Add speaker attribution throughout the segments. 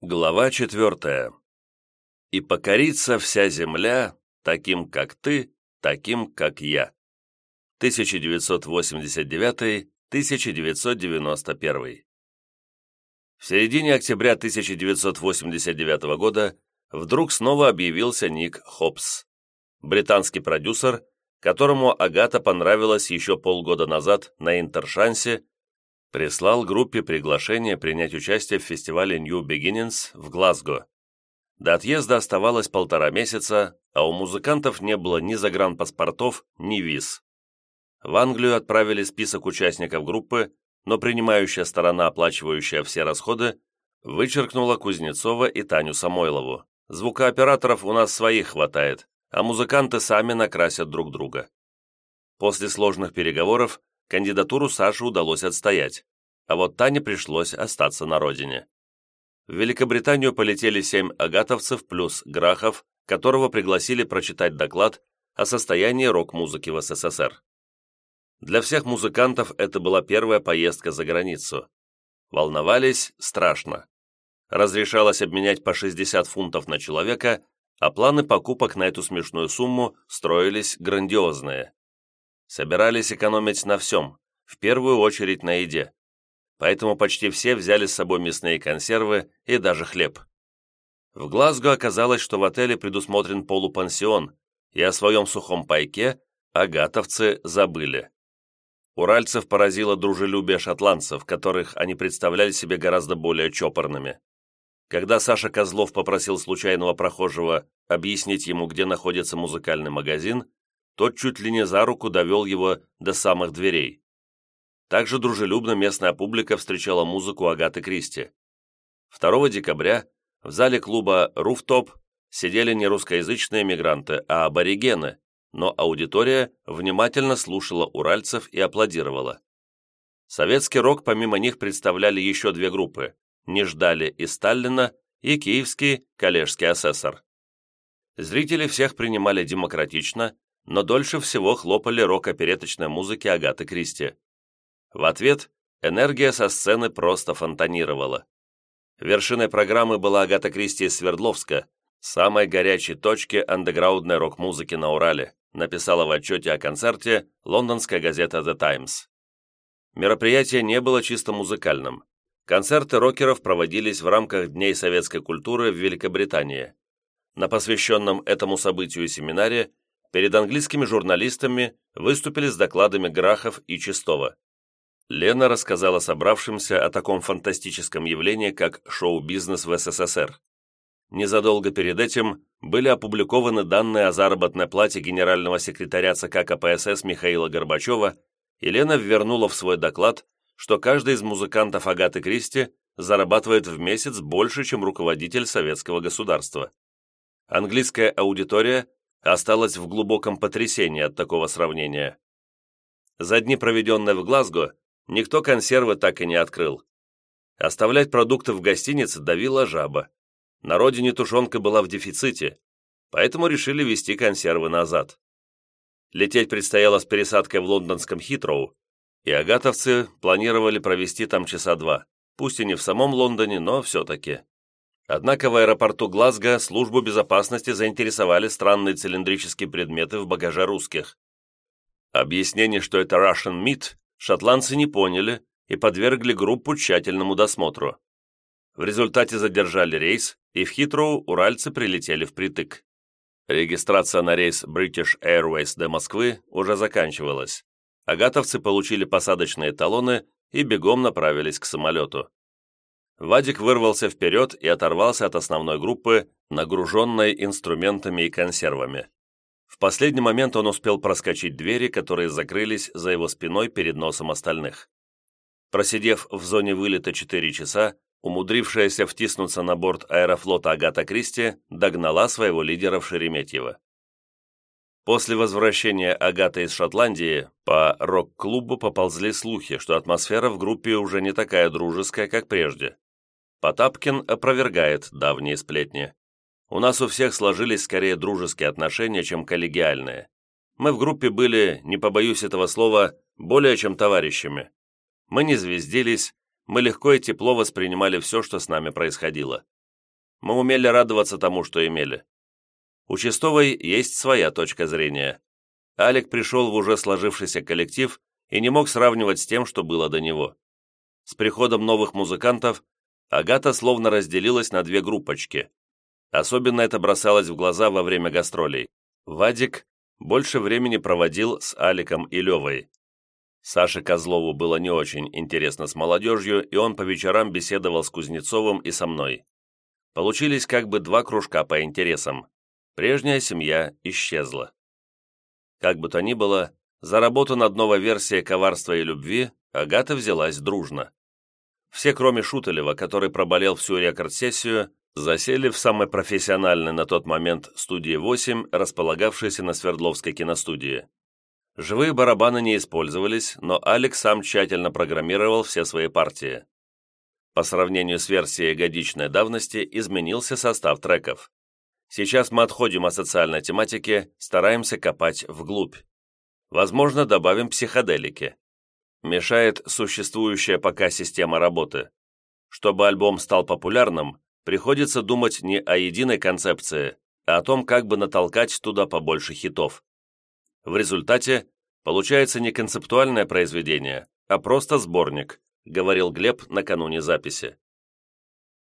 Speaker 1: Глава четвертая. «И покорится вся земля таким, как ты, таким, как я». 1989-1991. В середине октября 1989 года вдруг снова объявился Ник Хопс, британский продюсер, которому Агата понравилась еще полгода назад на Интершансе прислал группе приглашение принять участие в фестивале New Beginnings в Глазго. До отъезда оставалось полтора месяца, а у музыкантов не было ни загранпаспортов, ни виз. В Англию отправили список участников группы, но принимающая сторона, оплачивающая все расходы, вычеркнула Кузнецова и Таню Самойлову. Звукооператоров у нас своих хватает, а музыканты сами накрасят друг друга. После сложных переговоров кандидатуру Саши удалось отстоять, а вот Тане пришлось остаться на родине. В Великобританию полетели семь агатовцев плюс Грахов, которого пригласили прочитать доклад о состоянии рок-музыки в СССР. Для всех музыкантов это была первая поездка за границу. Волновались страшно. Разрешалось обменять по 60 фунтов на человека, а планы покупок на эту смешную сумму строились грандиозные собирались экономить на всем, в первую очередь на еде. Поэтому почти все взяли с собой мясные консервы и даже хлеб. В Глазго оказалось, что в отеле предусмотрен полупансион, и о своем сухом пайке агатовцы забыли. Уральцев поразило дружелюбие шотландцев, которых они представляли себе гораздо более чопорными. Когда Саша Козлов попросил случайного прохожего объяснить ему, где находится музыкальный магазин, тот чуть ли не за руку довел его до самых дверей. Также дружелюбно местная публика встречала музыку Агаты Кристи. 2 декабря в зале клуба «Руфтоп» сидели не русскоязычные мигранты, а аборигены, но аудитория внимательно слушала уральцев и аплодировала. Советский рок помимо них представляли еще две группы «Не ждали» и «Сталина» и киевский коллежский асессор. Зрители всех принимали демократично, но дольше всего хлопали рок-опереточной музыки Агаты Кристи. В ответ энергия со сцены просто фонтанировала. Вершиной программы была Агата Кристи из Свердловска, самой горячей точки андеграундной рок-музыки на Урале, написала в отчете о концерте лондонская газета The Times. Мероприятие не было чисто музыкальным. Концерты рокеров проводились в рамках Дней советской культуры в Великобритании. На посвященном этому событию семинаре перед английскими журналистами выступили с докладами Грахов и Чистова. Лена рассказала собравшимся о таком фантастическом явлении, как шоу-бизнес в СССР. Незадолго перед этим были опубликованы данные о заработной плате генерального секретаря ЦК КПСС Михаила Горбачева, и Лена ввернула в свой доклад, что каждый из музыкантов Агаты Кристи зарабатывает в месяц больше, чем руководитель советского государства. Английская аудитория осталась в глубоком потрясении от такого сравнения. За дни, проведенные в Глазго, никто консервы так и не открыл. Оставлять продукты в гостинице давила жаба. На родине тушенка была в дефиците, поэтому решили везти консервы назад. Лететь предстояло с пересадкой в лондонском Хитроу, и агатовцы планировали провести там часа два, пусть и не в самом Лондоне, но все-таки. Однако в аэропорту Глазго службу безопасности заинтересовали странные цилиндрические предметы в багаже русских. Объяснение, что это Russian Meat, шотландцы не поняли и подвергли группу тщательному досмотру. В результате задержали рейс, и в Хитроу уральцы прилетели впритык. Регистрация на рейс British Airways до Москвы уже заканчивалась. Агатовцы получили посадочные талоны и бегом направились к самолету. Вадик вырвался вперед и оторвался от основной группы, нагруженной инструментами и консервами. В последний момент он успел проскочить двери, которые закрылись за его спиной перед носом остальных. Просидев в зоне вылета 4 часа, умудрившаяся втиснуться на борт аэрофлота Агата Кристи догнала своего лидера в Шереметьево. После возвращения Агаты из Шотландии по рок-клубу поползли слухи, что атмосфера в группе уже не такая дружеская, как прежде. Потапкин опровергает давние сплетни. У нас у всех сложились скорее дружеские отношения, чем коллегиальные. Мы в группе были, не побоюсь этого слова, более чем товарищами. Мы не звездились, мы легко и тепло воспринимали все, что с нами происходило. Мы умели радоваться тому, что имели. У Чистовой есть своя точка зрения. Алик пришел в уже сложившийся коллектив и не мог сравнивать с тем, что было до него. С приходом новых музыкантов Агата словно разделилась на две группочки. Особенно это бросалось в глаза во время гастролей. Вадик больше времени проводил с Аликом и Левой. Саше Козлову было не очень интересно с молодежью, и он по вечерам беседовал с Кузнецовым и со мной. Получились как бы два кружка по интересам. Прежняя семья исчезла. Как бы то ни было, за работу над новой версией «Коварства и любви» Агата взялась дружно. Все, кроме Шутелева, который проболел всю рекорд-сессию, засели в самой профессиональной на тот момент студии 8, располагавшейся на Свердловской киностудии. Живые барабаны не использовались, но Алекс сам тщательно программировал все свои партии. По сравнению с версией годичной давности изменился состав треков. Сейчас мы отходим от социальной тематики, стараемся копать вглубь. Возможно, добавим психоделики. Мешает существующая пока система работы. Чтобы альбом стал популярным, приходится думать не о единой концепции, а о том, как бы натолкать туда побольше хитов. В результате получается не концептуальное произведение, а просто сборник, говорил Глеб накануне записи.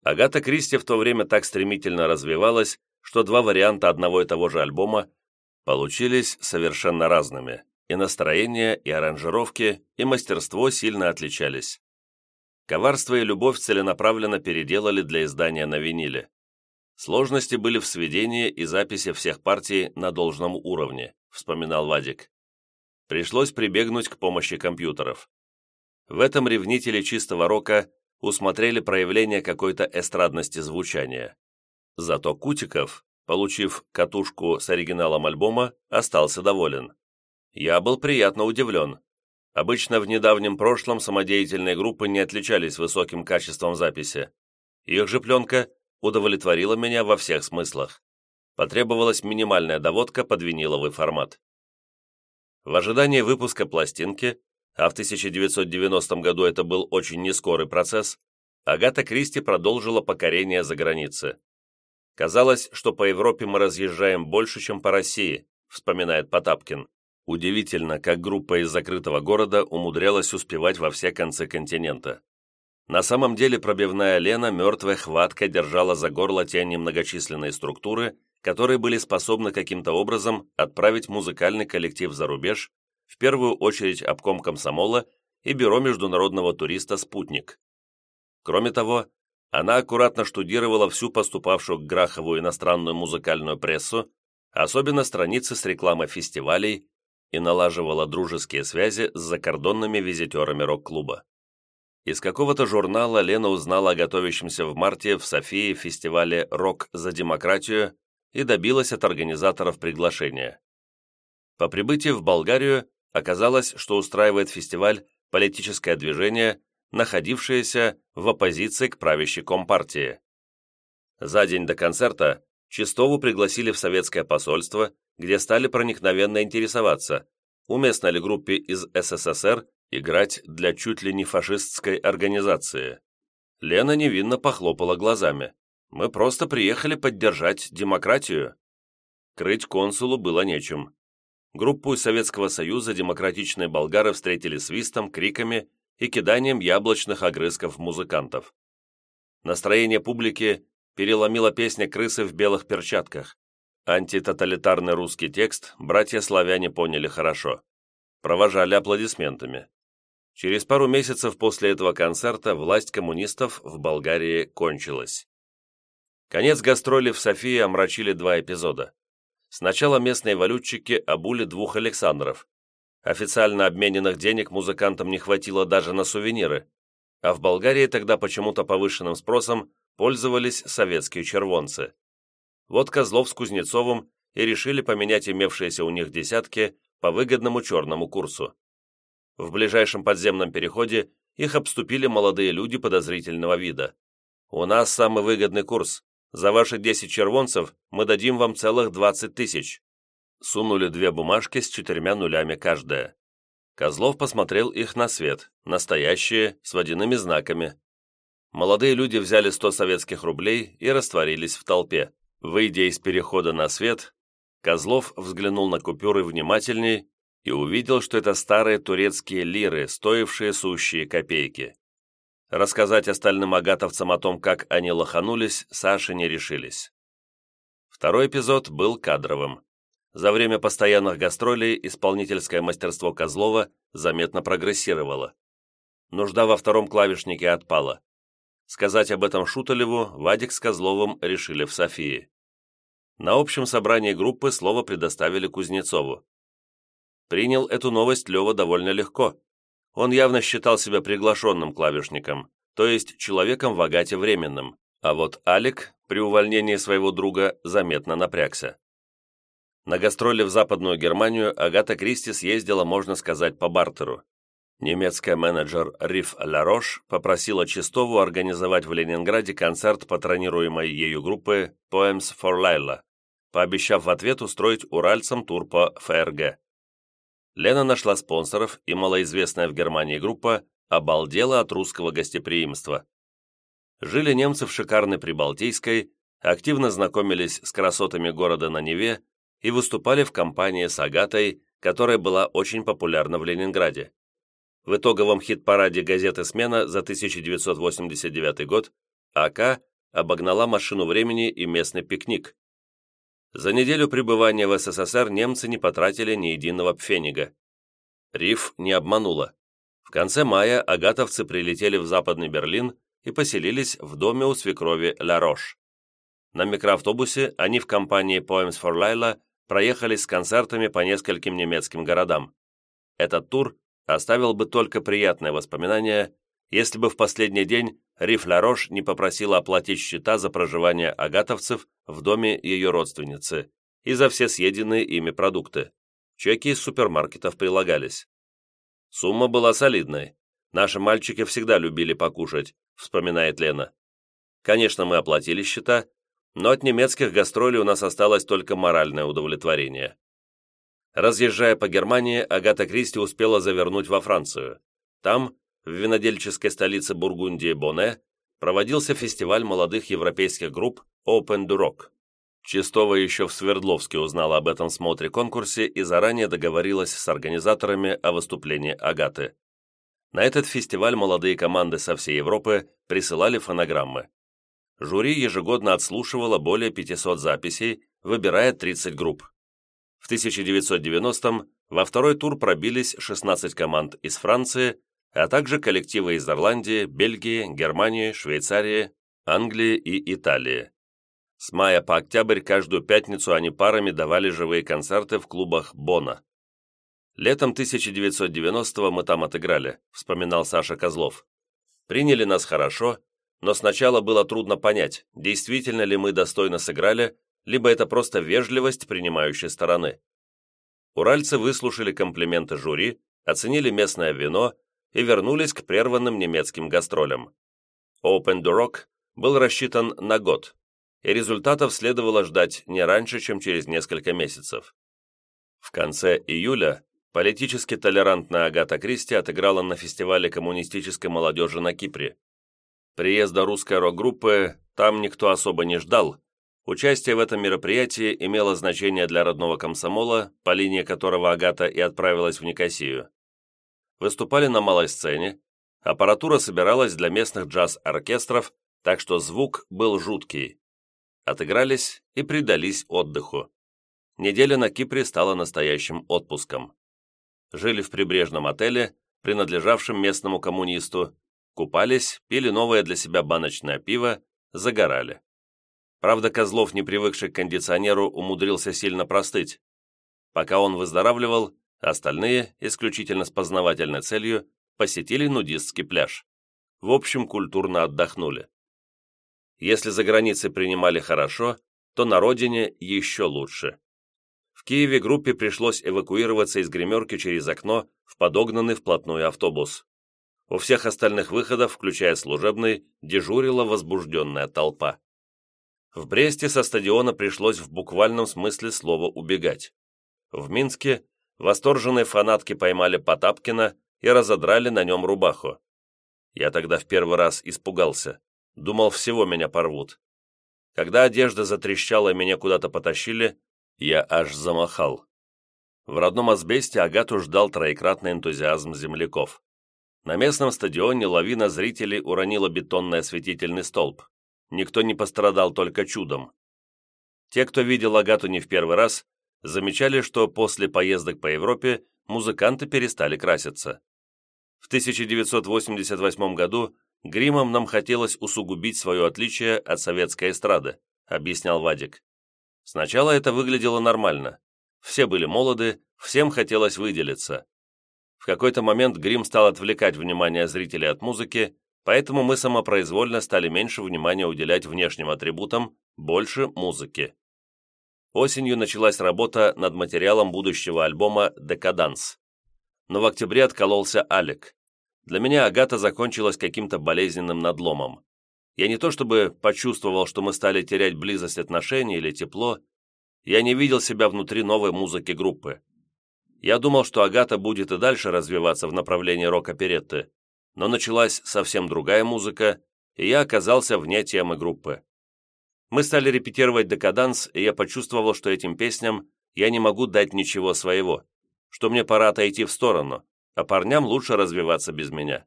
Speaker 1: Агата Кристи в то время так стремительно развивалась, что два варианта одного и того же альбома получились совершенно разными и настроение, и аранжировки, и мастерство сильно отличались. Коварство и любовь целенаправленно переделали для издания на виниле. Сложности были в сведении и записи всех партий на должном уровне, вспоминал Вадик. Пришлось прибегнуть к помощи компьютеров. В этом ревнители чистого рока усмотрели проявление какой-то эстрадности звучания. Зато Кутиков, получив катушку с оригиналом альбома, остался доволен. Я был приятно удивлен. Обычно в недавнем прошлом самодеятельные группы не отличались высоким качеством записи. Их же пленка удовлетворила меня во всех смыслах. Потребовалась минимальная доводка под виниловый формат. В ожидании выпуска пластинки, а в 1990 году это был очень нескорый процесс, Агата Кристи продолжила покорение за границы. Казалось, что по Европе мы разъезжаем больше, чем по России, вспоминает Потапкин. Удивительно, как группа из закрытого города умудрялась успевать во все концы континента. На самом деле пробивная Лена мертвая хватка держала за горло те немногочисленные структуры, которые были способны каким-то образом отправить музыкальный коллектив за рубеж, в первую очередь обком комсомола и бюро международного туриста «Спутник». Кроме того, она аккуратно штудировала всю поступавшую к Грахову иностранную музыкальную прессу, особенно страницы с рекламой фестивалей, и налаживала дружеские связи с закордонными визитерами рок-клуба. Из какого-то журнала Лена узнала о готовящемся в марте в Софии фестивале «Рок за демократию» и добилась от организаторов приглашения. По прибытии в Болгарию оказалось, что устраивает фестиваль политическое движение, находившееся в оппозиции к правящей компартии. За день до концерта Чистову пригласили в советское посольство, где стали проникновенно интересоваться, уместно ли группе из СССР играть для чуть ли не фашистской организации. Лена невинно похлопала глазами. «Мы просто приехали поддержать демократию». Крыть консулу было нечем. Группу из Советского Союза демократичные болгары встретили свистом, криками и киданием яблочных огрызков музыкантов. Настроение публики переломила песня «Крысы в белых перчатках», Антитоталитарный русский текст братья-славяне поняли хорошо. Провожали аплодисментами. Через пару месяцев после этого концерта власть коммунистов в Болгарии кончилась. Конец гастролей в Софии омрачили два эпизода. Сначала местные валютчики обули двух Александров. Официально обмененных денег музыкантам не хватило даже на сувениры, а в Болгарии тогда почему-то повышенным спросом пользовались советские червонцы. Вот Козлов с Кузнецовым и решили поменять имевшиеся у них десятки по выгодному черному курсу. В ближайшем подземном переходе их обступили молодые люди подозрительного вида. «У нас самый выгодный курс. За ваши 10 червонцев мы дадим вам целых 20 тысяч». Сунули две бумажки с четырьмя нулями каждая. Козлов посмотрел их на свет, настоящие, с водяными знаками. Молодые люди взяли 100 советских рублей и растворились в толпе. Выйдя из перехода на свет, Козлов взглянул на купюры внимательней и увидел, что это старые турецкие лиры, стоившие сущие копейки. Рассказать остальным агатовцам о том, как они лоханулись, Саши не решились. Второй эпизод был кадровым. За время постоянных гастролей исполнительское мастерство Козлова заметно прогрессировало. Нужда во втором клавишнике отпала. Сказать об этом Шуталеву Вадик с Козловым решили в Софии. На общем собрании группы слово предоставили Кузнецову. Принял эту новость Лева довольно легко. Он явно считал себя приглашенным клавишником, то есть человеком в агате временным, а вот Алик при увольнении своего друга заметно напрягся. На гастроли в Западную Германию Агата Кристи съездила, можно сказать, по бартеру. Немецкая менеджер Риф Ларош попросила Чистову организовать в Ленинграде концерт патронируемой ею группы Poems for Laila, пообещав в ответ устроить уральцам тур по ФРГ. Лена нашла спонсоров, и малоизвестная в Германии группа обалдела от русского гостеприимства. Жили немцы в шикарной Прибалтийской, активно знакомились с красотами города на Неве и выступали в компании с Агатой, которая была очень популярна в Ленинграде. В итоговом хит-параде газеты «Смена» за 1989 год АК обогнала машину времени и местный пикник. За неделю пребывания в СССР немцы не потратили ни единого пфенига. Риф не обманула. В конце мая агатовцы прилетели в Западный Берлин и поселились в доме у свекрови Ла-Рош. На микроавтобусе они в компании Poems for Laila проехались с концертами по нескольким немецким городам. Этот тур оставил бы только приятное воспоминание, если бы в последний день Риф Ларош не попросила оплатить счета за проживание агатовцев в доме ее родственницы и за все съеденные ими продукты. Чеки из супермаркетов прилагались. Сумма была солидной. Наши мальчики всегда любили покушать, вспоминает Лена. Конечно, мы оплатили счета, но от немецких гастролей у нас осталось только моральное удовлетворение. Разъезжая по Германии, Агата Кристи успела завернуть во Францию. Там, в винодельческой столице Бургундии Боне, проводился фестиваль молодых европейских групп Open Rock. Чистова еще в Свердловске узнала об этом смотре-конкурсе и заранее договорилась с организаторами о выступлении Агаты. На этот фестиваль молодые команды со всей Европы присылали фонограммы. Жюри ежегодно отслушивало более 500 записей, выбирая 30 групп. В 1990-м во второй тур пробились 16 команд из Франции, а также коллективы из Ирландии, Бельгии, Германии, Швейцарии, Англии и Италии. С мая по октябрь каждую пятницу они парами давали живые концерты в клубах Бона. «Летом 1990-го мы там отыграли», — вспоминал Саша Козлов. «Приняли нас хорошо, но сначала было трудно понять, действительно ли мы достойно сыграли, либо это просто вежливость принимающей стороны. Уральцы выслушали комплименты жюри, оценили местное вино и вернулись к прерванным немецким гастролям. Open the Rock был рассчитан на год, и результатов следовало ждать не раньше, чем через несколько месяцев. В конце июля политически толерантная Агата Кристи отыграла на фестивале коммунистической молодежи на Кипре. Приезда русской рок-группы там никто особо не ждал, Участие в этом мероприятии имело значение для родного комсомола, по линии которого Агата и отправилась в Никосию. Выступали на малой сцене, аппаратура собиралась для местных джаз-оркестров, так что звук был жуткий. Отыгрались и предались отдыху. Неделя на Кипре стала настоящим отпуском. Жили в прибрежном отеле, принадлежавшем местному коммунисту, купались, пили новое для себя баночное пиво, загорали. Правда, Козлов, не привыкший к кондиционеру, умудрился сильно простыть. Пока он выздоравливал, остальные, исключительно с познавательной целью, посетили нудистский пляж. В общем, культурно отдохнули. Если за границей принимали хорошо, то на родине еще лучше. В Киеве группе пришлось эвакуироваться из гримерки через окно в подогнанный вплотную автобус. У всех остальных выходов, включая служебный, дежурила возбужденная толпа. В Бресте со стадиона пришлось в буквальном смысле слова убегать. В Минске восторженные фанатки поймали Потапкина и разодрали на нем рубаху. Я тогда в первый раз испугался. Думал, всего меня порвут. Когда одежда затрещала и меня куда-то потащили, я аж замахал. В родном Азбесте Агату ждал троекратный энтузиазм земляков. На местном стадионе лавина зрителей уронила бетонный осветительный столб. Никто не пострадал только чудом. Те, кто видел Агату не в первый раз, замечали, что после поездок по Европе музыканты перестали краситься. В 1988 году гримом нам хотелось усугубить свое отличие от советской эстрады, объяснял Вадик. Сначала это выглядело нормально. Все были молоды, всем хотелось выделиться. В какой-то момент грим стал отвлекать внимание зрителей от музыки, поэтому мы самопроизвольно стали меньше внимания уделять внешним атрибутам, больше музыки. Осенью началась работа над материалом будущего альбома «Декаданс». Но в октябре откололся Алек. Для меня Агата закончилась каким-то болезненным надломом. Я не то чтобы почувствовал, что мы стали терять близость отношений или тепло, я не видел себя внутри новой музыки группы. Я думал, что Агата будет и дальше развиваться в направлении рок-оперетты, но началась совсем другая музыка, и я оказался вне темы группы. Мы стали репетировать декаданс, и я почувствовал, что этим песням я не могу дать ничего своего, что мне пора отойти в сторону, а парням лучше развиваться без меня.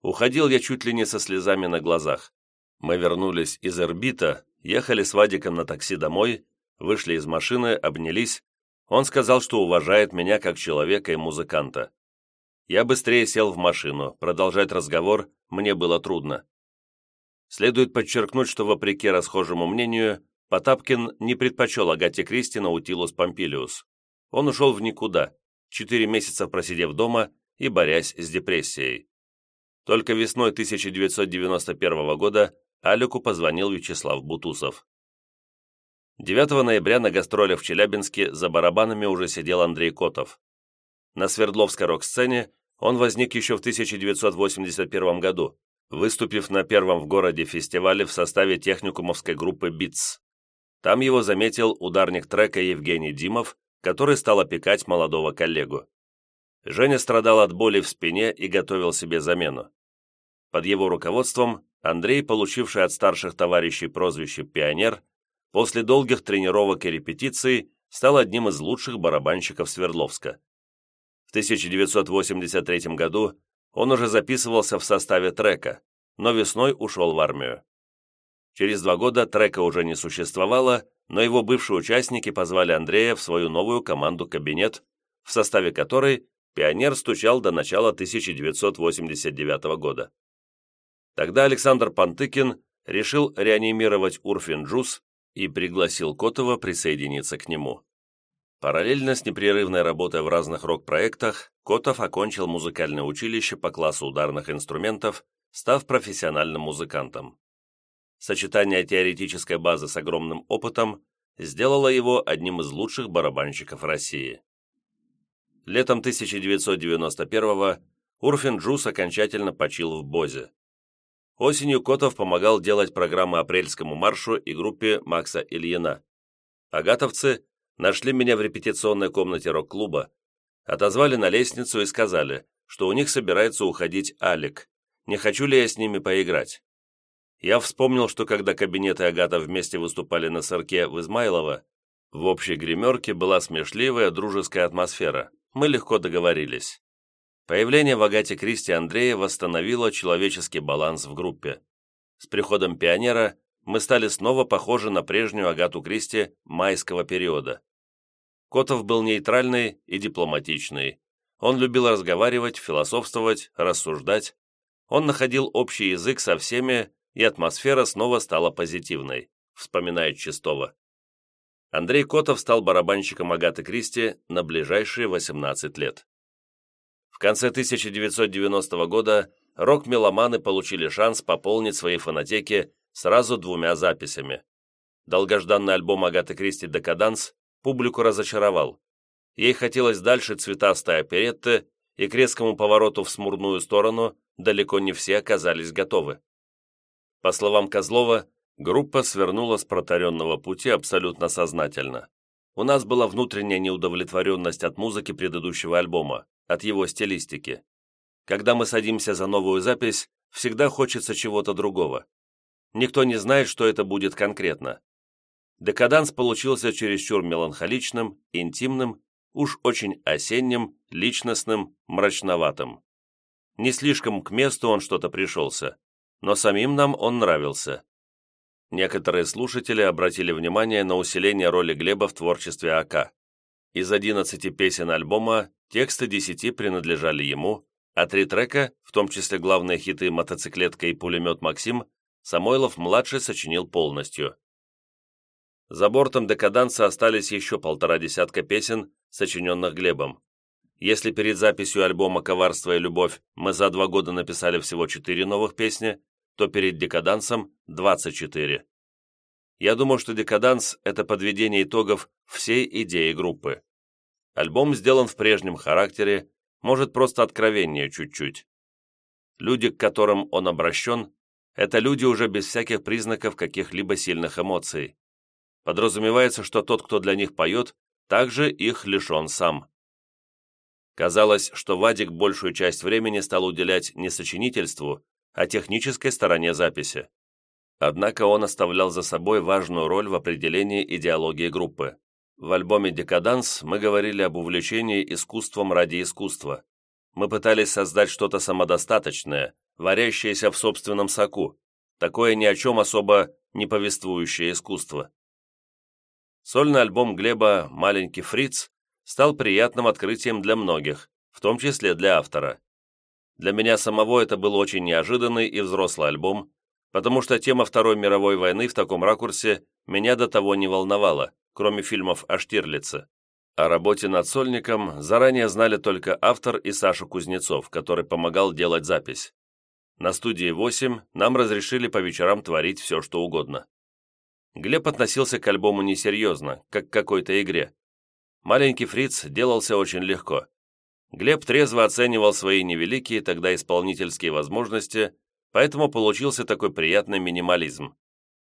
Speaker 1: Уходил я чуть ли не со слезами на глазах. Мы вернулись из Эрбита, ехали с Вадиком на такси домой, вышли из машины, обнялись, он сказал, что уважает меня как человека и музыканта. Я быстрее сел в машину, продолжать разговор мне было трудно. Следует подчеркнуть, что, вопреки расхожему мнению, Потапкин не предпочел Агате Кристи Наутилус Помпилиус. Он ушел в никуда, четыре месяца просидев дома и борясь с депрессией. Только весной 1991 года Алику позвонил Вячеслав Бутусов. 9 ноября на гастролях в Челябинске за барабанами уже сидел Андрей Котов. На Свердловской рок-сцене он возник еще в 1981 году, выступив на первом в городе фестивале в составе техникумовской группы «Битс». Там его заметил ударник трека Евгений Димов, который стал опекать молодого коллегу. Женя страдал от боли в спине и готовил себе замену. Под его руководством Андрей, получивший от старших товарищей прозвище «Пионер», после долгих тренировок и репетиций стал одним из лучших барабанщиков Свердловска. В 1983 году он уже записывался в составе трека, но весной ушел в армию. Через два года трека уже не существовало, но его бывшие участники позвали Андрея в свою новую команду «Кабинет», в составе которой «Пионер» стучал до начала 1989 года. Тогда Александр Пантыкин решил реанимировать Урфин Джуз и пригласил Котова присоединиться к нему. Параллельно с непрерывной работой в разных рок-проектах, Котов окончил музыкальное училище по классу ударных инструментов, став профессиональным музыкантом. Сочетание теоретической базы с огромным опытом сделало его одним из лучших барабанщиков России. Летом 1991-го Урфин Джус окончательно почил в Бозе. Осенью Котов помогал делать программы апрельскому маршу и группе Макса Ильина. Агатовцы нашли меня в репетиционной комнате рок-клуба, отозвали на лестницу и сказали, что у них собирается уходить Алик, не хочу ли я с ними поиграть. Я вспомнил, что когда кабинет и Агата вместе выступали на сырке в Измайлово, в общей гримерке была смешливая дружеская атмосфера, мы легко договорились. Появление в Агате Кристи Андрея восстановило человеческий баланс в группе. С приходом пионера мы стали снова похожи на прежнюю Агату Кристи майского периода. Котов был нейтральный и дипломатичный. Он любил разговаривать, философствовать, рассуждать. Он находил общий язык со всеми, и атмосфера снова стала позитивной, вспоминает Чистова. Андрей Котов стал барабанщиком Агаты Кристи на ближайшие 18 лет конце 1990 года рок-меломаны получили шанс пополнить свои фонотеки сразу двумя записями. Долгожданный альбом Агаты Кристи «Декаданс» публику разочаровал. Ей хотелось дальше цветастой оперетты, и к резкому повороту в смурную сторону далеко не все оказались готовы. По словам Козлова, группа свернула с протаренного пути абсолютно сознательно. У нас была внутренняя неудовлетворенность от музыки предыдущего альбома от его стилистики. Когда мы садимся за новую запись, всегда хочется чего-то другого. Никто не знает, что это будет конкретно. Декаданс получился чересчур меланхоличным, интимным, уж очень осенним, личностным, мрачноватым. Не слишком к месту он что-то пришелся, но самим нам он нравился. Некоторые слушатели обратили внимание на усиление роли Глеба в творчестве АК. Из 11 песен альбома тексты 10 принадлежали ему, а три трека, в том числе главные хиты «Мотоциклетка» и «Пулемет Максим», Самойлов-младший сочинил полностью. За бортом декаданса остались еще полтора десятка песен, сочиненных Глебом. Если перед записью альбома «Коварство и любовь» мы за два года написали всего четыре новых песни, то перед декадансом – 24. Я думаю, что декаданс – это подведение итогов всей идеи группы. Альбом сделан в прежнем характере, может просто откровение чуть-чуть. Люди, к которым он обращен, это люди уже без всяких признаков каких-либо сильных эмоций. Подразумевается, что тот, кто для них поет, также их лишен сам. Казалось, что Вадик большую часть времени стал уделять не сочинительству, а технической стороне записи. Однако он оставлял за собой важную роль в определении идеологии группы. В альбоме «Декаданс» мы говорили об увлечении искусством ради искусства. Мы пытались создать что-то самодостаточное, варящееся в собственном соку, такое ни о чем особо не повествующее искусство. Сольный альбом Глеба «Маленький фриц» стал приятным открытием для многих, в том числе для автора. Для меня самого это был очень неожиданный и взрослый альбом, потому что тема Второй мировой войны в таком ракурсе меня до того не волновала, кроме фильмов о Штирлице. О работе над сольником заранее знали только автор и Саша Кузнецов, который помогал делать запись. На студии 8 нам разрешили по вечерам творить все, что угодно. Глеб относился к альбому несерьезно, как к какой-то игре. Маленький фриц делался очень легко. Глеб трезво оценивал свои невеликие тогда исполнительские возможности, поэтому получился такой приятный минимализм.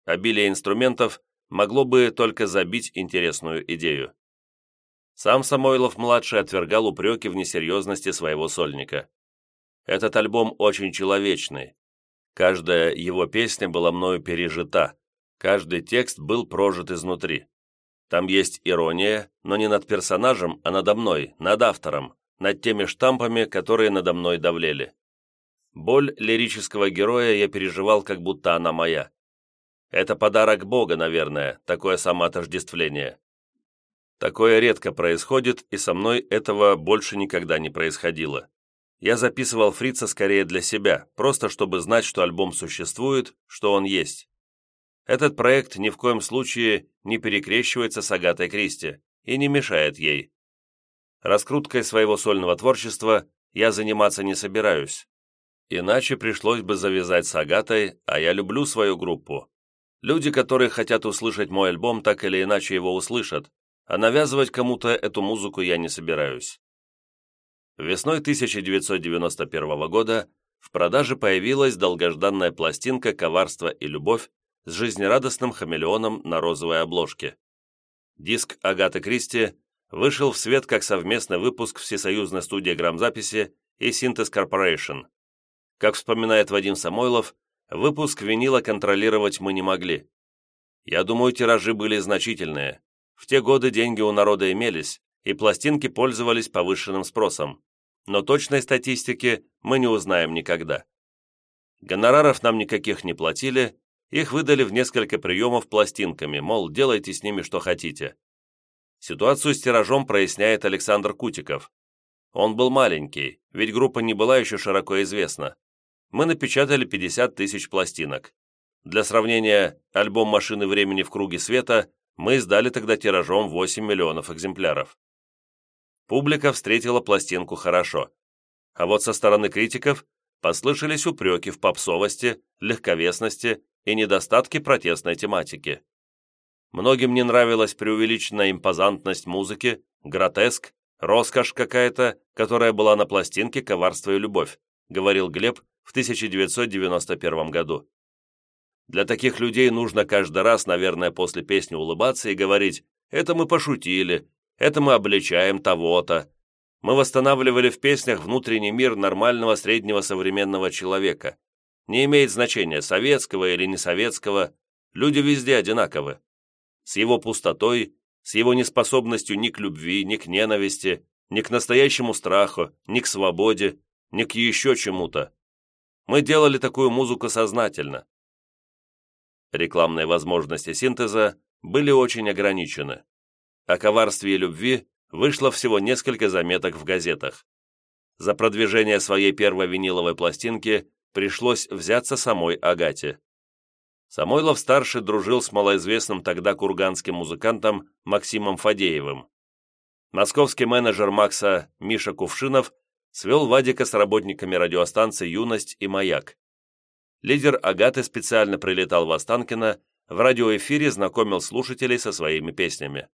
Speaker 1: Обилие инструментов могло бы только забить интересную идею. Сам Самойлов-младший отвергал упреки в несерьезности своего сольника. Этот альбом очень человечный. Каждая его песня была мною пережита, Каждый текст был прожит изнутри. Там есть ирония, но не над персонажем, а надо мной, над автором, над теми штампами, которые надо мной давлели. Боль лирического героя я переживал, как будто она моя. Это подарок Бога, наверное, такое самоотождествление. Такое редко происходит, и со мной этого больше никогда не происходило. Я записывал Фрица скорее для себя, просто чтобы знать, что альбом существует, что он есть. Этот проект ни в коем случае не перекрещивается с Агатой Кристи и не мешает ей. Раскруткой своего сольного творчества я заниматься не собираюсь. Иначе пришлось бы завязать с Агатой, а я люблю свою группу. Люди, которые хотят услышать мой альбом, так или иначе его услышат, а навязывать кому-то эту музыку я не собираюсь. Весной 1991 года в продаже появилась долгожданная пластинка «Коварство и любовь» с жизнерадостным хамелеоном на розовой обложке. Диск Агаты Кристи вышел в свет как совместный выпуск Всесоюзной студии грамзаписи и Синтез Корпорейшн. Как вспоминает Вадим Самойлов, выпуск винила контролировать мы не могли. Я думаю, тиражи были значительные. В те годы деньги у народа имелись, и пластинки пользовались повышенным спросом. Но точной статистики мы не узнаем никогда. Гонораров нам никаких не платили, их выдали в несколько приемов пластинками, мол, делайте с ними что хотите. Ситуацию с тиражом проясняет Александр Кутиков. Он был маленький, ведь группа не была еще широко известна. Мы напечатали 50 тысяч пластинок. Для сравнения, альбом «Машины времени в круге света» мы издали тогда тиражом 8 миллионов экземпляров. Публика встретила пластинку хорошо. А вот со стороны критиков послышались упреки в попсовости, легковесности и недостатки протестной тематики. Многим не нравилась преувеличенная импозантность музыки, гротеск, роскошь какая-то, которая была на пластинке «Коварство и любовь», говорил Глеб в 1991 году. Для таких людей нужно каждый раз, наверное, после песни улыбаться и говорить «это мы пошутили», «это мы обличаем того-то». Мы восстанавливали в песнях внутренний мир нормального среднего современного человека. Не имеет значения, советского или несоветского, люди везде одинаковы. С его пустотой, с его неспособностью ни к любви, ни к ненависти, ни к настоящему страху, ни к свободе, ни к еще чему-то. Мы делали такую музыку сознательно. Рекламные возможности синтеза были очень ограничены. О коварстве и любви вышло всего несколько заметок в газетах. За продвижение своей первой виниловой пластинки пришлось взяться самой Агате. Самойлов-старший дружил с малоизвестным тогда курганским музыкантом Максимом Фадеевым. Московский менеджер Макса Миша Кувшинов свел Вадика с работниками радиостанций «Юность» и «Маяк». Лидер Агаты специально прилетал в Останкино, в радиоэфире знакомил слушателей со своими песнями.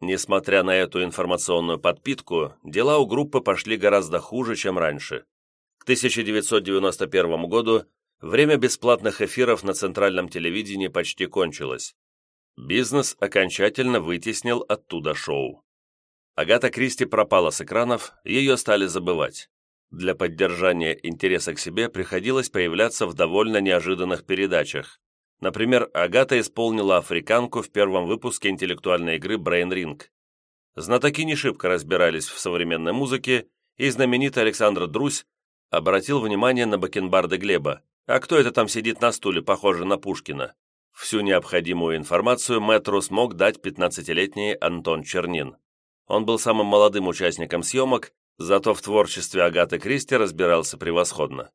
Speaker 1: Несмотря на эту информационную подпитку, дела у группы пошли гораздо хуже, чем раньше. К 1991 году время бесплатных эфиров на центральном телевидении почти кончилось. Бизнес окончательно вытеснил оттуда шоу. Агата Кристи пропала с экранов, ее стали забывать. Для поддержания интереса к себе приходилось появляться в довольно неожиданных передачах. Например, Агата исполнила африканку в первом выпуске интеллектуальной игры Brain Ring. Знатоки не шибко разбирались в современной музыке, и знаменитый Александр Друсь обратил внимание на бакенбарды Глеба. А кто это там сидит на стуле, похоже на Пушкина? Всю необходимую информацию мэтру смог дать 15-летний Антон Чернин. Он был самым молодым участником съемок, зато в творчестве Агаты Кристи разбирался превосходно.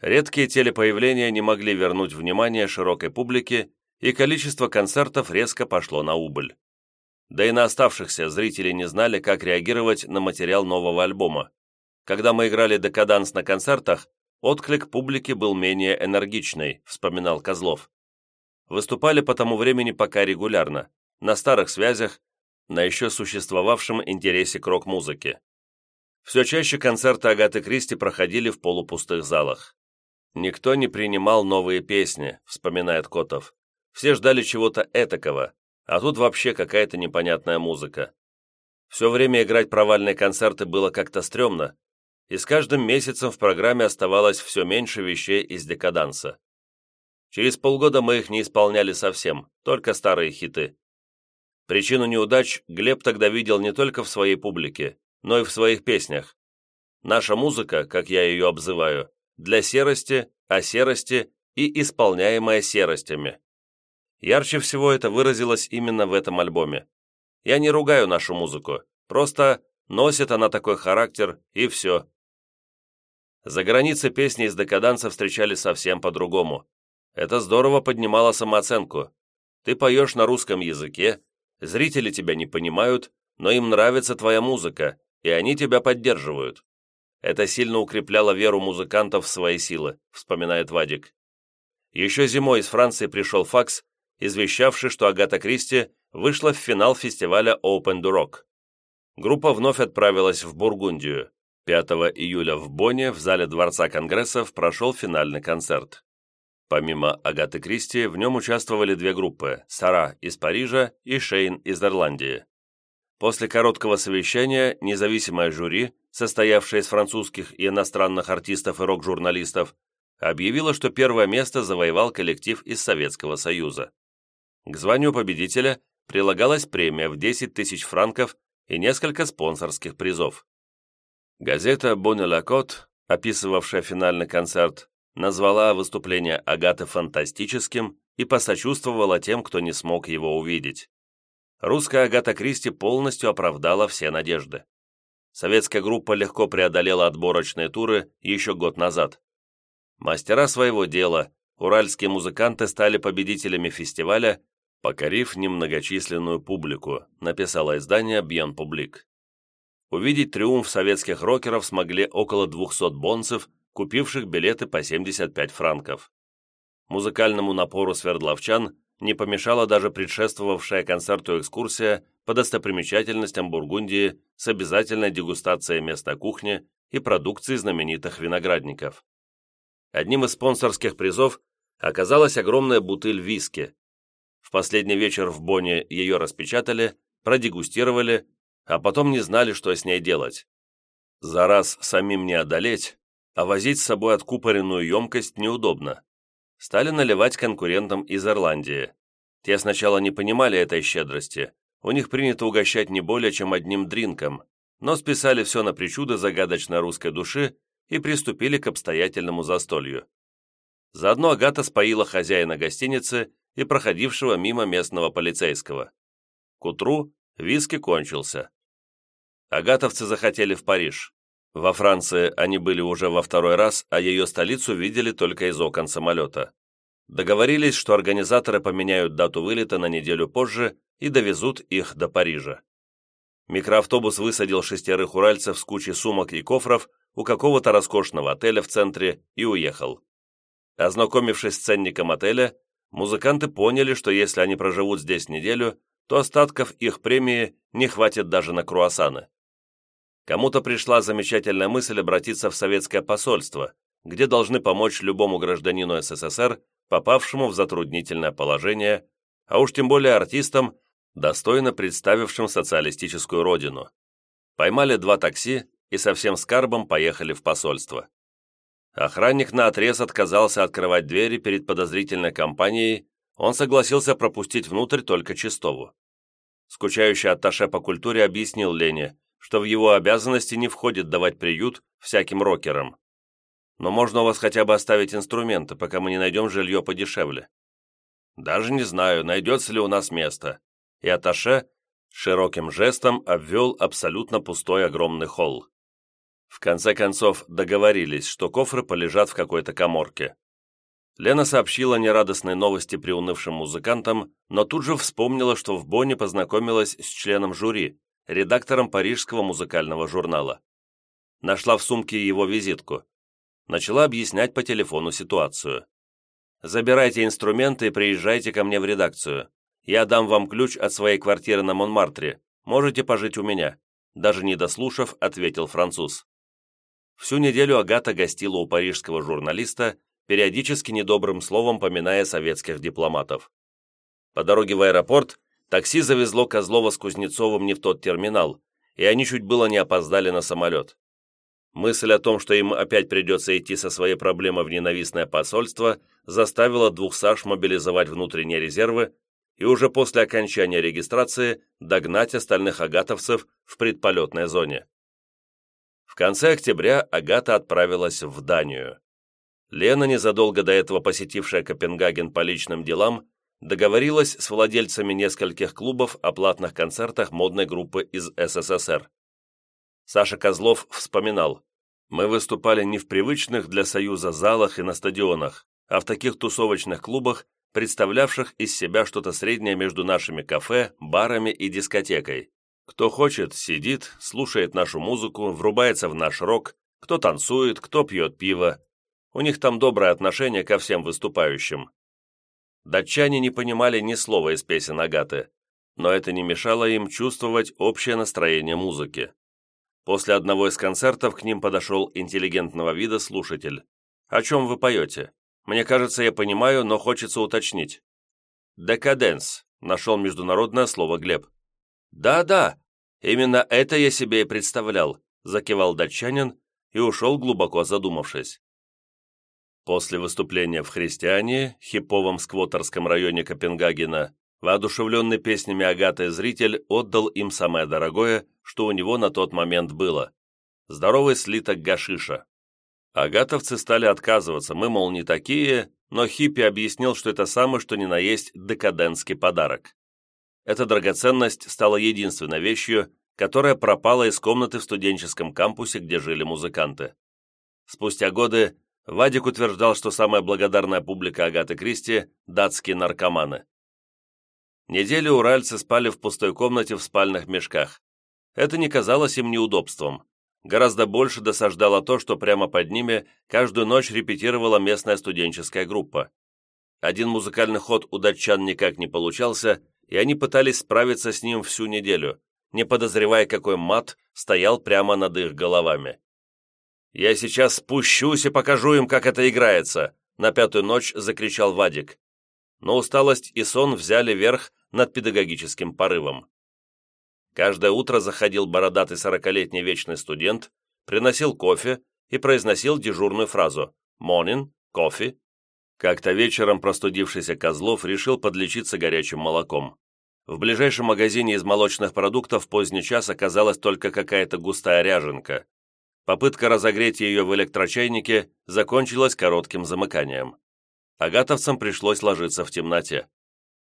Speaker 1: Редкие телепоявления не могли вернуть внимание широкой публике, и количество концертов резко пошло на убыль. Да и на оставшихся зрители не знали, как реагировать на материал нового альбома. Когда мы играли «Декаданс» на концертах, отклик публики был менее энергичный, вспоминал Козлов. Выступали по тому времени пока регулярно, на старых связях, на еще существовавшем интересе к рок-музыке. Все чаще концерты Агаты Кристи проходили в полупустых залах. «Никто не принимал новые песни», — вспоминает Котов. «Все ждали чего-то этакого, а тут вообще какая-то непонятная музыка. Все время играть провальные концерты было как-то стрёмно, и с каждым месяцем в программе оставалось все меньше вещей из декаданса. Через полгода мы их не исполняли совсем, только старые хиты. Причину неудач Глеб тогда видел не только в своей публике, но и в своих песнях. Наша музыка, как я ее обзываю, для серости, о серости и исполняемая серостями. Ярче всего это выразилось именно в этом альбоме. Я не ругаю нашу музыку, просто носит она такой характер, и все. За границей песни из декаданса встречали совсем по-другому. Это здорово поднимало самооценку. Ты поешь на русском языке, Зрители тебя не понимают, но им нравится твоя музыка, и они тебя поддерживают. Это сильно укрепляло веру музыкантов в свои силы, вспоминает Вадик. Еще зимой из Франции пришел факс, извещавший, что Агата Кристи вышла в финал фестиваля Open the Rock. Группа вновь отправилась в Бургундию. 5 июля в Бонне в зале Дворца Конгрессов прошел финальный концерт. Помимо Агаты Кристи, в нем участвовали две группы – Сара из Парижа и Шейн из Ирландии. После короткого совещания независимое жюри, состоявшее из французских и иностранных артистов и рок-журналистов, объявило, что первое место завоевал коллектив из Советского Союза. К званию победителя прилагалась премия в 10 тысяч франков и несколько спонсорских призов. Газета «Бонне Лакот», описывавшая финальный концерт, назвала выступление Агаты фантастическим и посочувствовала тем, кто не смог его увидеть. Русская Агата Кристи полностью оправдала все надежды. Советская группа легко преодолела отборочные туры еще год назад. Мастера своего дела, уральские музыканты стали победителями фестиваля, покорив немногочисленную публику, написало издание «Бьен Публик». Увидеть триумф советских рокеров смогли около 200 бонцев купивших билеты по 75 франков. Музыкальному напору свердловчан не помешала даже предшествовавшая концерту экскурсия по достопримечательностям Бургундии с обязательной дегустацией места кухни и продукции знаменитых виноградников. Одним из спонсорских призов оказалась огромная бутыль виски. В последний вечер в Бонне ее распечатали, продегустировали, а потом не знали, что с ней делать. За раз самим не одолеть, а возить с собой откупоренную емкость неудобно. Стали наливать конкурентам из Ирландии. Те сначала не понимали этой щедрости, у них принято угощать не более чем одним дринком, но списали все на причуды загадочной русской души и приступили к обстоятельному застолью. Заодно Агата споила хозяина гостиницы и проходившего мимо местного полицейского. К утру виски кончился. Агатовцы захотели в Париж. Во Франции они были уже во второй раз, а ее столицу видели только из окон самолета. Договорились, что организаторы поменяют дату вылета на неделю позже и довезут их до Парижа. Микроавтобус высадил шестерых уральцев с кучей сумок и кофров у какого-то роскошного отеля в центре и уехал. Ознакомившись с ценником отеля, музыканты поняли, что если они проживут здесь неделю, то остатков их премии не хватит даже на круассаны. Кому-то пришла замечательная мысль обратиться в советское посольство, где должны помочь любому гражданину СССР, попавшему в затруднительное положение, а уж тем более артистам, достойно представившим социалистическую родину. Поймали два такси и со всем скарбом поехали в посольство. Охранник наотрез отказался открывать двери перед подозрительной компанией, он согласился пропустить внутрь только Чистову. Скучающий атташе по культуре объяснил Лене, что в его обязанности не входит давать приют всяким рокерам. Но можно у вас хотя бы оставить инструменты, пока мы не найдем жилье подешевле. Даже не знаю, найдется ли у нас место и Аташе широким жестом обвел абсолютно пустой огромный холл. В конце концов договорились, что кофры полежат в какой-то коморке. Лена сообщила нерадостные новости приунывшим музыкантам, но тут же вспомнила, что в Бонне познакомилась с членом жюри, редактором парижского музыкального журнала. Нашла в сумке его визитку. Начала объяснять по телефону ситуацию. «Забирайте инструменты и приезжайте ко мне в редакцию. Я дам вам ключ от своей квартиры на Монмартре. Можете пожить у меня», даже не дослушав, ответил француз. Всю неделю Агата гостила у парижского журналиста, периодически недобрым словом поминая советских дипломатов. По дороге в аэропорт такси завезло Козлова с Кузнецовым не в тот терминал, и они чуть было не опоздали на самолет. Мысль о том, что им опять придется идти со своей проблемой в ненавистное посольство, заставила двух Саш мобилизовать внутренние резервы и уже после окончания регистрации догнать остальных агатовцев в предполетной зоне. В конце октября Агата отправилась в Данию. Лена, незадолго до этого посетившая Копенгаген по личным делам, договорилась с владельцами нескольких клубов о платных концертах модной группы из СССР. Саша Козлов вспоминал, «Мы выступали не в привычных для Союза залах и на стадионах, а в таких тусовочных клубах, представлявших из себя что-то среднее между нашими кафе, барами и дискотекой. Кто хочет, сидит, слушает нашу музыку, врубается в наш рок, кто танцует, кто пьет пиво. У них там доброе отношение ко всем выступающим. Датчане не понимали ни слова из песен Агаты, но это не мешало им чувствовать общее настроение музыки. После одного из концертов к ним подошел интеллигентного вида слушатель. «О чем вы поете?» Мне кажется, я понимаю, но хочется уточнить. «Декаденс», — нашел международное слово Глеб. «Да-да, именно это я себе и представлял», — закивал датчанин и ушел, глубоко задумавшись. После выступления в «Христиане», хиповом сквотерском районе Копенгагена, воодушевленный песнями Агаты зритель отдал им самое дорогое, что у него на тот момент было – здоровый слиток гашиша. Агатовцы стали отказываться, мы, мол, не такие, но хиппи объяснил, что это самый что ни на есть декадентский подарок. Эта драгоценность стала единственной вещью, которая пропала из комнаты в студенческом кампусе, где жили музыканты. Спустя годы Вадик утверждал, что самая благодарная публика Агаты Кристи – датские наркоманы. Неделю уральцы спали в пустой комнате в спальных мешках. Это не казалось им неудобством. Гораздо больше досаждало то, что прямо под ними каждую ночь репетировала местная студенческая группа. Один музыкальный ход у датчан никак не получался, и они пытались справиться с ним всю неделю, не подозревая, какой мат стоял прямо над их головами. «Я сейчас спущусь и покажу им, как это играется!» на пятую ночь закричал Вадик. Но усталость и сон взяли верх над педагогическим порывом. Каждое утро заходил бородатый сорокалетний вечный студент, приносил кофе и произносил дежурную фразу «Morning, кофе». Как-то вечером простудившийся Козлов решил подлечиться горячим молоком. В ближайшем магазине из молочных продуктов поздний час оказалась только какая-то густая ряженка. Попытка разогреть ее в электрочайнике закончилась коротким замыканием. Агатовцам пришлось ложиться в темноте.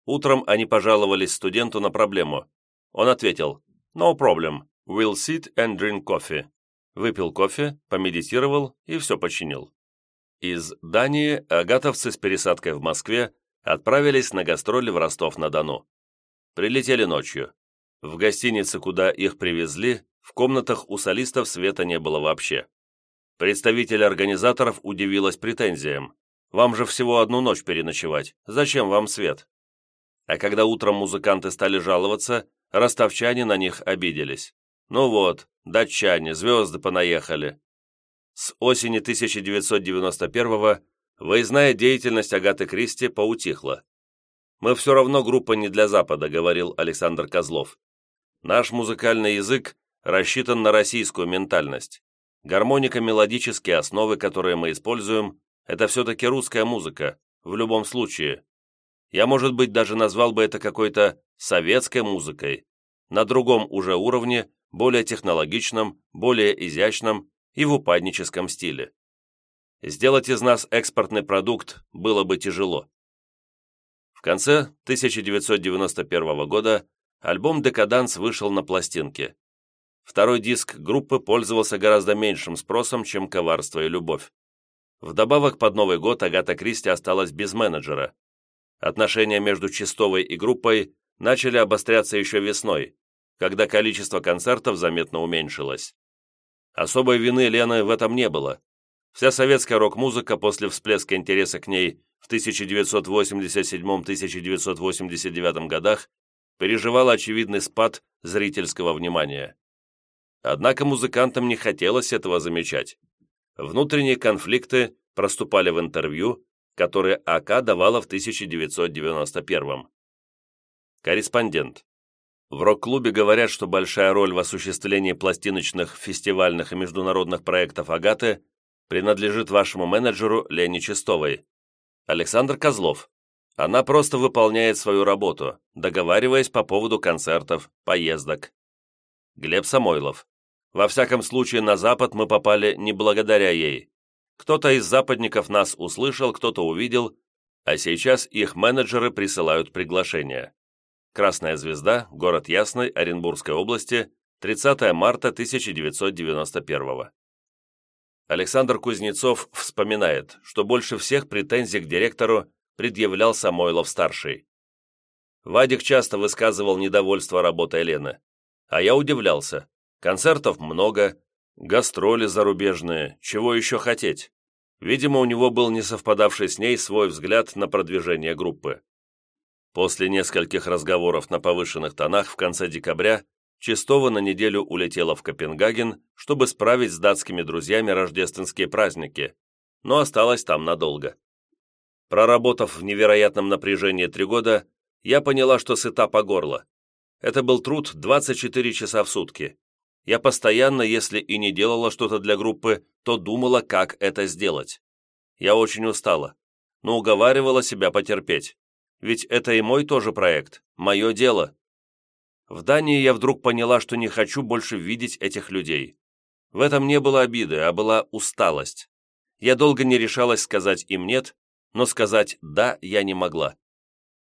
Speaker 1: Утром они пожаловались студенту на проблему. Он ответил «No problem, we'll sit and drink coffee». Выпил кофе, помедитировал и все починил. Из Дании агатовцы с пересадкой в Москве отправились на гастроли в Ростов-на-Дону. Прилетели ночью. В гостинице, куда их привезли, в комнатах у солистов света не было вообще. Представитель организаторов удивилась претензиям. «Вам же всего одну ночь переночевать. Зачем вам свет?» А когда утром музыканты стали жаловаться, ростовчане на них обиделись. Ну вот, датчане, звезды понаехали. С осени 1991-го выездная деятельность Агаты Кристи поутихла. «Мы все равно группа не для Запада», — говорил Александр Козлов. «Наш музыкальный язык рассчитан на российскую ментальность. Гармонико-мелодические основы, которые мы используем, это все-таки русская музыка, в любом случае. Я, может быть, даже назвал бы это какой-то советской музыкой, на другом уже уровне, более технологичном, более изящном и в упадническом стиле. Сделать из нас экспортный продукт было бы тяжело. В конце 1991 года альбом «Декаданс» вышел на пластинке. Второй диск группы пользовался гораздо меньшим спросом, чем «Коварство и любовь». Вдобавок, под Новый год Агата Кристи осталась без менеджера. Отношения между Чистовой и группой начали обостряться еще весной, когда количество концертов заметно уменьшилось. Особой вины Лены в этом не было. Вся советская рок-музыка после всплеска интереса к ней в 1987-1989 годах переживала очевидный спад зрительского внимания. Однако музыкантам не хотелось этого замечать. Внутренние конфликты проступали в интервью, которые АК давала в 1991 Корреспондент. В рок-клубе говорят, что большая роль в осуществлении пластиночных, фестивальных и международных проектов «Агаты» принадлежит вашему менеджеру Лене Чистовой. Александр Козлов. Она просто выполняет свою работу, договариваясь по поводу концертов, поездок. Глеб Самойлов. Во всяком случае, на Запад мы попали не благодаря ей. Кто-то из западников нас услышал, кто-то увидел, а сейчас их менеджеры присылают приглашения. Красная звезда, город Ясный, Оренбургской области, 30 марта 1991 Александр Кузнецов вспоминает, что больше всех претензий к директору предъявлял Самойлов-старший. Вадик часто высказывал недовольство работой Лены. А я удивлялся. Концертов много, гастроли зарубежные, чего еще хотеть? Видимо, у него был не совпадавший с ней свой взгляд на продвижение группы. После нескольких разговоров на повышенных тонах в конце декабря Чистова на неделю улетела в Копенгаген, чтобы справить с датскими друзьями рождественские праздники, но осталась там надолго. Проработав в невероятном напряжении три года, я поняла, что сыта по горло. Это был труд 24 часа в сутки. Я постоянно, если и не делала что-то для группы, то думала, как это сделать. Я очень устала, но уговаривала себя потерпеть. Ведь это и мой тоже проект, мое дело. В Дании я вдруг поняла, что не хочу больше видеть этих людей. В этом не было обиды, а была усталость. Я долго не решалась сказать им «нет», но сказать «да» я не могла.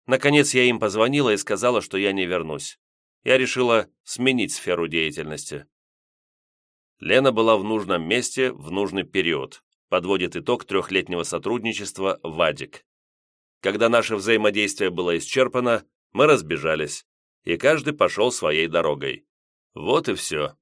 Speaker 1: Наконец я им позвонила и сказала, что я не вернусь. Я решила сменить сферу деятельности. Лена была в нужном месте в нужный период, подводит итог трехлетнего сотрудничества Вадик. Когда наше взаимодействие было исчерпано, мы разбежались и каждый пошел своей дорогой. Вот и все.